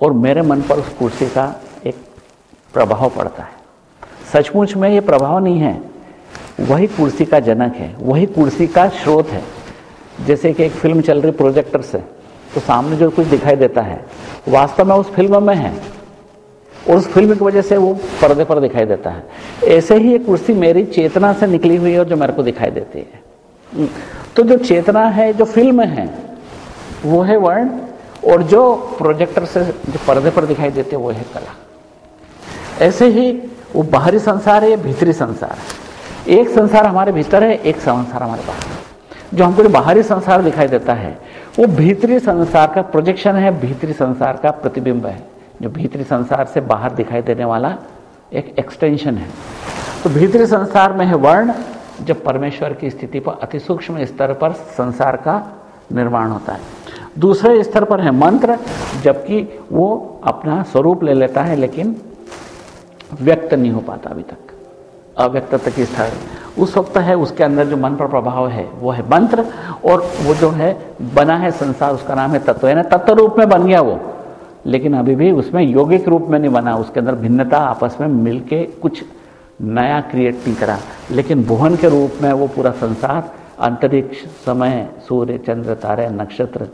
और मेरे मन पर उस कुर्सी का एक प्रभाव पड़ता है। सचमुच में ये प्रभाव नहीं है, वही कुर्सी का जनक है, वही कुर्सी का स्रोत है। जैसे कि एक फ़िल्म चल रही प्रोजेक्टर से तो सामने जो कुछ दिखाई देता है, वास्तव में उस फ़िल्म में है। और उस फ़िल्म की वजह से वो पर्दे पर दिखाई देता है। ऐसे ही ये कुर्सी मेरी चेतना से निकली हुई है और जो मेरे को दिखाई देती है। तो जो चेतना है, जो फ़िल्म है, वो है वर्ण और जो प्रोजेक्टर से जो पर्दे पर दिखाई देते वो है कला। ऐसे ही वो बाहरी संसार है भीतरी संसार है। एक संसार हमारे भीतर है, एक संसार हमारे बाहर जो हमको जो बाहरी संसार दिखाई देता है, वो भीतरी संसार का प्रोजेक्शन है, भीतरी संसार का प्रतिबिंब है। जो भीतरी संसार से बाहर दिखाई देने वाला एक एक्सटेंशन है। तो भीतरी संसार में है वर्ण, जब परमेश्वर की स्थिति पर अति सूक्ष्म स्तर पर संसार का निर्माण होता है। दूसरे स्तर पर है मंत्र, जबकि वो अपना स्वरूप ले लेता है, लेकिन व्यक्त नहीं हो पाता अभी तक। अव्यक्त तक स्तर उस वक्त है, उसके अंदर जो मन पर प्रभाव है, वो है मंत्र, और वो जो है, बना है संसार, उसका नाम है तत्व। है ना तत्व रूप में बन गया वो। लेकिन अभी भी उसमें यौगिक रूप में नहीं बना, उसके अंदर भिन्नता आपस में मिलके कुछ नया क्रिएट नहीं करा। लेकिन भुवन के रूप में वो पूरा संसार, अंतरिक्ष, समय, सूर्य, चंद्र, तारे, नक्षत्र,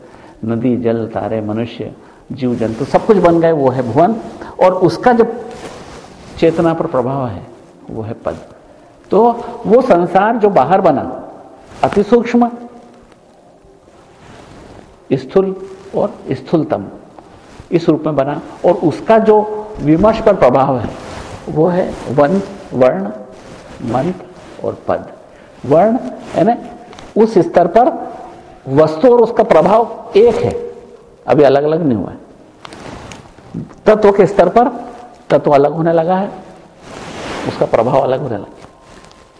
नदी, जल, तारे, मनुष्य, जीव, जंतु, सब कुछ बन गए, वो है भुवन और उसका जो चेतना पर प्रभाव है, वो है पद। तो वो संसार जो बाहर बना, अति सूक्ष्म, स्थूल और स्थूलतम इस रूप में बना। और उसका जो विमर्श पर प्रभाव है, वो है वन, वर्ण, मंत्र और पद। वर्ण है ना उस स्तर पर वस्तु और उसका प्रभाव एक है। अभी अलग अलग नहीं हुआ है। तत्व के स्तर पर तत्व अलग होने लगा है, उसका प्रभाव अलग होने लगा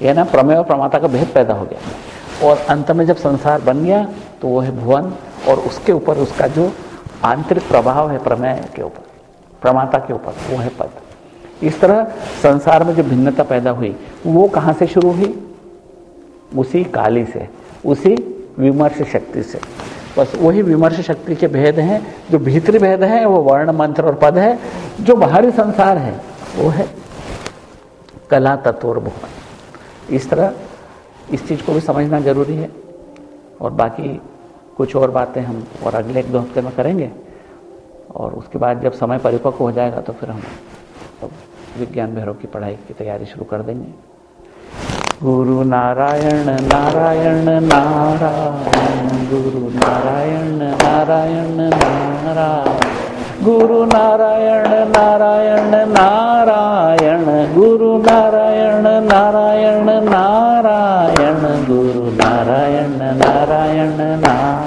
यह ना प्रमेय और प्रमाता का भेद पैदा हो गया। और अंत में जब संसार बन गया तो वो है भुवन और उसके ऊपर उसका जो आंतरिक प्रभाव है प्रमेय के ऊपर प्रमाता के ऊपर, वो है पद। इस तरह संसार में जो भिन्नता पैदा हुई, वो कहाँ से शुरू हुई? उसी काली से, उसी विमर्श शक्ति से। बस वही विमर्श शक्ति के भेद हैं, जो भीतरी भेद हैं, वो वर्ण, मंत्र और पद है, जो बाहरी संसार है, वो है कला, तत्व और भुवन इस तरह इस चीज़ को भी समझना ज़रूरी है, और बाकी कुछ और बातें हम और अगले एक दो हफ़्ते में करेंगे। और उसके बाद जब समय परिपक्व हो जाएगा तो फिर हम तो विज्ञान भैरव की पढ़ाई की तैयारी शुरू कर देंगे। गुरु नारायण नारायण नारायण, गुरु नारायण नारायण नारायण। गुरु नारायण नारायण नारायण। गुरु नारायण नारायण नारायण। गुरु नारायण नारायण नारायण।